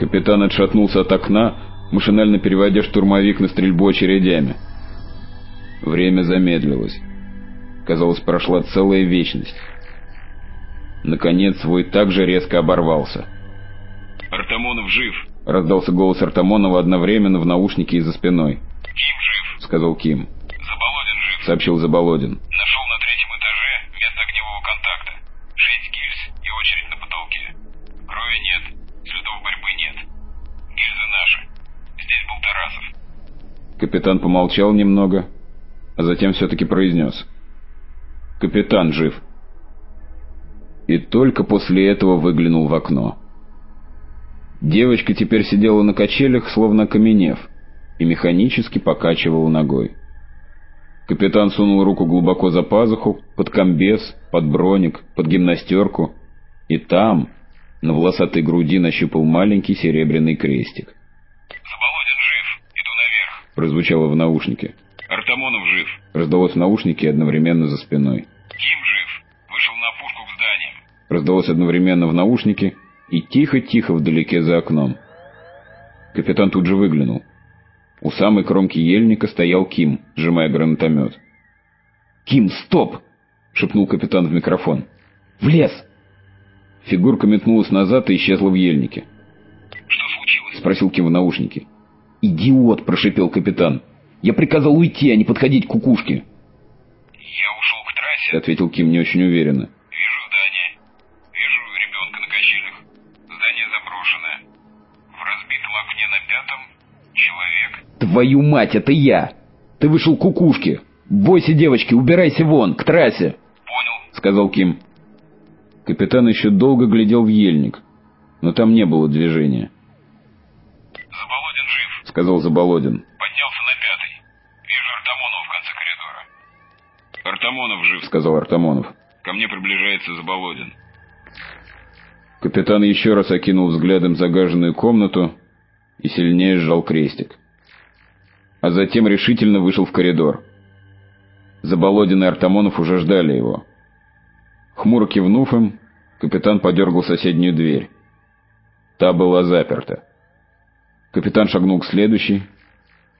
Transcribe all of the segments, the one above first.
Капитан отшатнулся от окна, машинально переводя штурмовик на стрельбу очередями. Время замедлилось. Казалось, прошла целая вечность. Наконец, свой также резко оборвался. «Артамонов жив!» — раздался голос Артамонова одновременно в наушнике и за спиной. «Ким жив!» — сказал Ким. «Заболодин жив!» — сообщил Заболодин. «Нашел Капитан помолчал немного, а затем все-таки произнес. «Капитан жив!» И только после этого выглянул в окно. Девочка теперь сидела на качелях, словно окаменев, и механически покачивала ногой. Капитан сунул руку глубоко за пазуху, под комбез, под броник, под гимнастерку, и там, на волосатой груди, нащупал маленький серебряный крестик. «Заболодин жив. Иду наверх». Прозвучало в наушнике. «Артамонов жив. Раздалось в наушнике одновременно за спиной. Ким жив. Вышел на пушку к зданиям». Раздалось одновременно в наушнике и тихо-тихо вдалеке за окном. Капитан тут же выглянул. У самой кромки ельника стоял Ким, сжимая гранатомет. «Ким, стоп!» — шепнул капитан в микрофон. «В лес!» Фигурка метнулась назад и исчезла в ельнике. «Что случилось?» — спросил Ким в наушнике. «Идиот!» — прошипел капитан. «Я приказал уйти, а не подходить к кукушке!» «Я ушел к трассе», — ответил Ким не очень уверенно. Вижу здание. Вижу ребенка на качелях. Здание заброшенное. В разбитом окне на пятом человек. «Твою мать, это я! Ты вышел к кукушке! Бойся, девочки, убирайся вон, к трассе!» Понял. — сказал Ким. Капитан еще долго глядел в ельник, но там не было движения. Сказал Заболодин. Поднялся на пятый. Вижу Артамонова в конце коридора. Артамонов жив. — сказал Артамонов. Ко мне приближается Заболодин. Капитан еще раз окинул взглядом загаженную комнату и сильнее сжал крестик. А затем решительно вышел в коридор. Заболодин и Артамонов уже ждали его. Хмуро кивнув им, капитан подергал соседнюю дверь. Та была заперта. Капитан шагнул к следующей,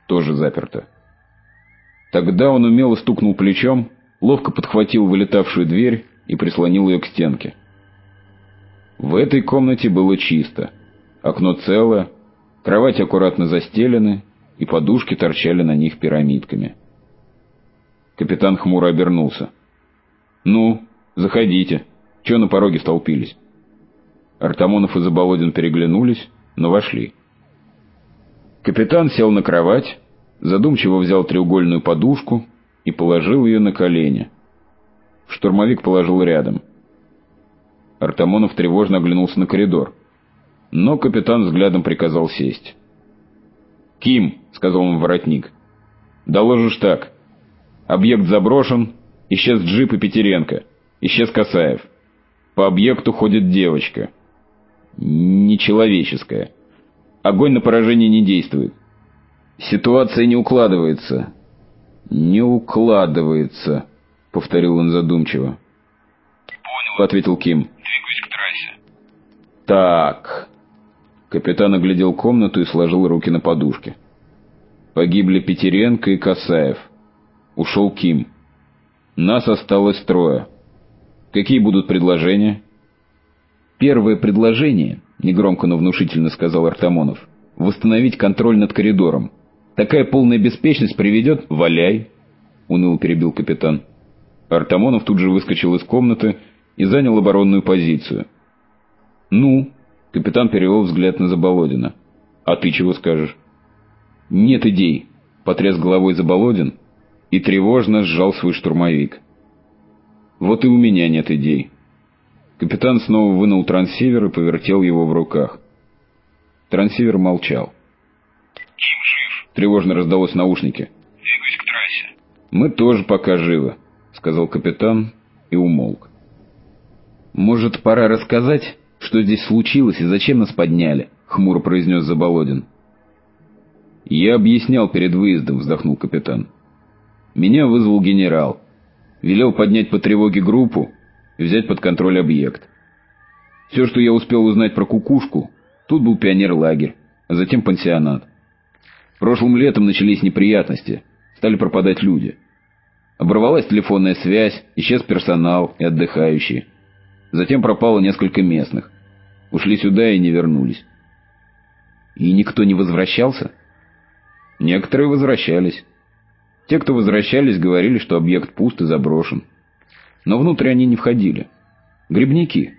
тоже заперта. Тогда он умело стукнул плечом, ловко подхватил вылетавшую дверь и прислонил ее к стенке. В этой комнате было чисто. Окно целое, кровать аккуратно застелены, и подушки торчали на них пирамидками. Капитан хмуро обернулся. «Ну, заходите. Чего на пороге столпились?» Артамонов и Заболодин переглянулись, но вошли. Капитан сел на кровать, задумчиво взял треугольную подушку и положил ее на колени. Штурмовик положил рядом. Артамонов тревожно оглянулся на коридор. Но капитан взглядом приказал сесть. «Ким», — сказал он воротник, — «доложишь так. Объект заброшен, исчез джип и Петеренко, исчез Касаев. По объекту ходит девочка. Нечеловеческая. Огонь на поражение не действует. Ситуация не укладывается». «Не укладывается», — повторил он задумчиво. Понял. ответил Ким. Двигаюсь к трассе. «Так...» Капитан оглядел комнату и сложил руки на подушке. Погибли Петеренко и Касаев. Ушел Ким. Нас осталось трое. Какие будут предложения? Первое предложение, негромко, но внушительно сказал Артамонов, восстановить контроль над коридором. Такая полная беспечность приведет... Валяй, уныло перебил капитан. Артамонов тут же выскочил из комнаты и занял оборонную позицию. «Ну?» — капитан перевел взгляд на Заболодина. «А ты чего скажешь?» «Нет идей», — потряс головой Заболодин и тревожно сжал свой штурмовик. «Вот и у меня нет идей». Капитан снова вынул трансивер и повертел его в руках. Трансивер молчал. Ким жив. Тревожно раздалось в наушнике. Двигаюсь к трассе. «Мы тоже пока живы», — сказал капитан и умолк. «Может, пора рассказать, что здесь случилось и зачем нас подняли?» — хмуро произнес Заболодин. «Я объяснял перед выездом», — вздохнул капитан. «Меня вызвал генерал. Велел поднять по тревоге группу и взять под контроль объект. Все, что я успел узнать про кукушку, Тут был пионер-лагерь, а затем пансионат. Прошлым летом начались неприятности, стали пропадать люди. Оборвалась телефонная связь, исчез персонал и отдыхающие. Затем пропало несколько местных. Ушли сюда и не вернулись. И никто не возвращался? Некоторые возвращались. Те, кто возвращались, говорили, что объект пуст и заброшен. Но внутрь они не входили. Грибники.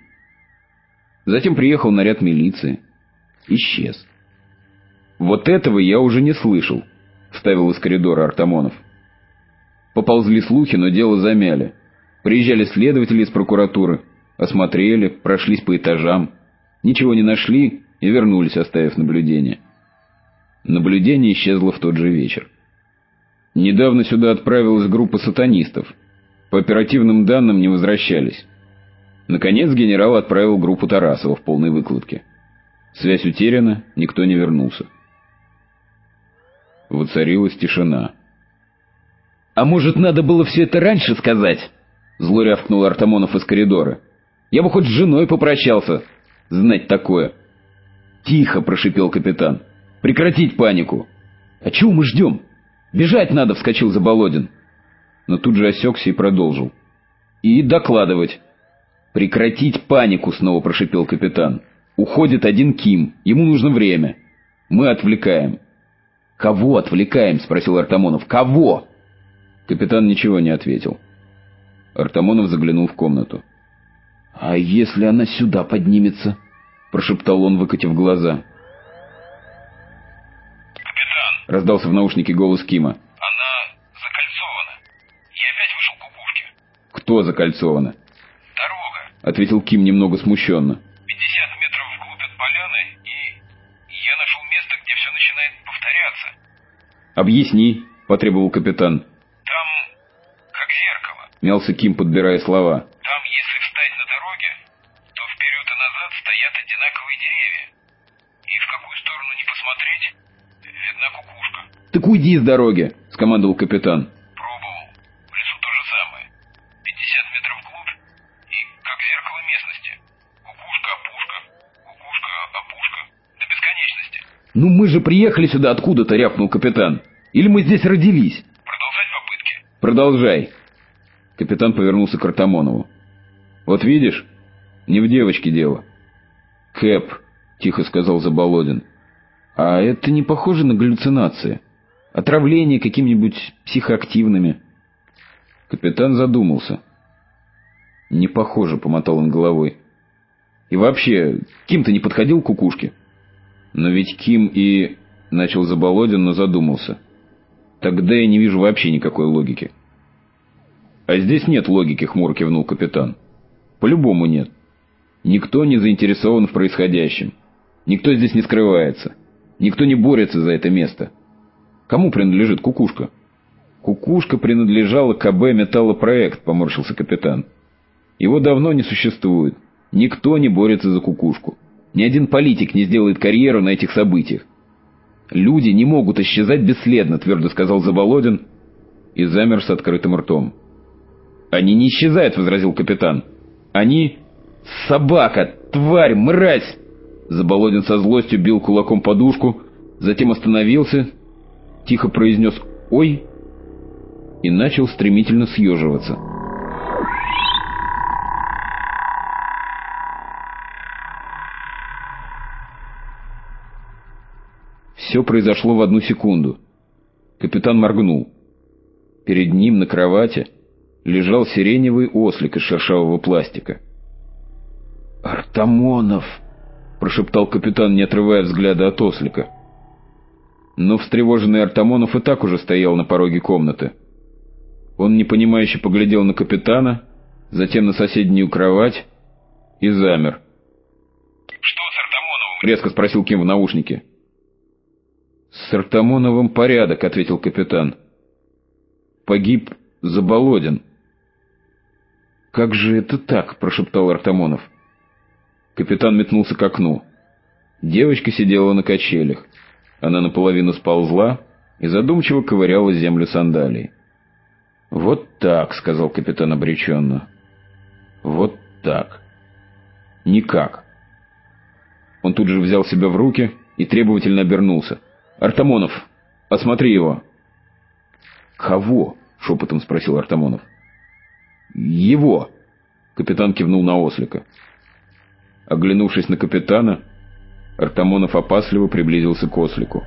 Затем приехал наряд милиции. Исчез. «Вот этого я уже не слышал», — вставил из коридора Артамонов. Поползли слухи, но дело замяли. Приезжали следователи из прокуратуры, осмотрели, прошлись по этажам. Ничего не нашли и вернулись, оставив наблюдение. Наблюдение исчезло в тот же вечер. Недавно сюда отправилась группа сатанистов. По оперативным данным не возвращались. Наконец генерал отправил группу Тарасова в полной выкладке. Связь утеряна, никто не вернулся. Воцарилась тишина. «А может, надо было все это раньше сказать?» Зло рявкнул Артамонов из коридора. «Я бы хоть с женой попрощался. Знать такое». «Тихо!» — прошипел капитан. «Прекратить панику!» «А чего мы ждем? Бежать надо!» — вскочил Заболодин. Но тут же осекся и продолжил. «И докладывать!» «Прекратить панику!» — снова прошипел капитан. «Уходит один Ким. Ему нужно время. Мы отвлекаем». «Кого отвлекаем?» — спросил Артамонов. «Кого?» Капитан ничего не ответил. Артамонов заглянул в комнату. «А если она сюда поднимется?» — прошептал он, выкатив глаза. «Капитан!» — раздался в наушнике голос Кима. «Она закольцована. Я опять вышел к кукушке». «Кто закольцована?» «Дорога. — ответил Ким немного смущенно. 50 метров вглубь от поляны, и я нашел место, где все начинает повторяться. «Объясни», — потребовал капитан. Там как зеркало. Мялся Ким, подбирая слова. Там, если встать на дороге, то вперед и назад стоят одинаковые деревья. И в какую сторону не посмотреть, видна кукушка. «Так уйди с дороги», — скомандовал капитан. Пробовал. В лесу то же самое. 50 метров вглубь, и как зеркало местности. Кукушка, опушка, кукушка, опушка. До бесконечности. «Ну мы же приехали сюда откуда-то», — рявкнул капитан. «Или мы здесь родились?» Продолжать попытки. «Продолжай». Капитан повернулся к Артамонову. «Вот видишь, не в девочке дело». «Кэп», — тихо сказал Заболодин. «А это не похоже на галлюцинации? Отравление какими-нибудь психоактивными?» Капитан задумался. «Не похоже», — помотал он головой. «И вообще, Ким-то не подходил к кукушке?» «Но ведь Ким и...» — начал Заболодин, но задумался. «Тогда я не вижу вообще никакой логики». «А здесь нет логики», — хмуро кивнул капитан. «По-любому нет. Никто не заинтересован в происходящем. Никто здесь не скрывается. Никто не борется за это место. Кому принадлежит кукушка?» «Кукушка принадлежала КБ «Металлопроект», — поморщился капитан. «Его давно не существует. Никто не борется за кукушку. Ни один политик не сделает карьеру на этих событиях. «Люди не могут исчезать бесследно», — твердо сказал Заболодин и замер с открытым ртом. «Они не исчезают», — возразил капитан. «Они... собака, тварь, мразь!» Заболодин со злостью бил кулаком подушку, затем остановился, тихо произнес «Ой!» и начал стремительно съеживаться. Все произошло в одну секунду. Капитан моргнул. Перед ним на кровати лежал сиреневый ослик из шершавого пластика. «Артамонов!» — прошептал капитан, не отрывая взгляда от ослика. Но встревоженный Артамонов и так уже стоял на пороге комнаты. Он непонимающе поглядел на капитана, затем на соседнюю кровать и замер. Что с Артамоновым? — резко спросил Ким в наушнике. «С Артамоновым порядок», — ответил капитан. «Погиб Заболодин». «Как же это так?» — прошептал Артамонов. Капитан метнулся к окну. Девочка сидела на качелях. Она наполовину сползла и задумчиво ковыряла землю сандалией. «Вот так», — сказал капитан обреченно. «Вот так. Никак». Он тут же взял себя в руки и требовательно обернулся. «Артамонов, осмотри его!» «Кого?» — шепотом спросил Артамонов. «Его!» — капитан кивнул на ослика. Оглянувшись на капитана, Артамонов опасливо приблизился к ослику.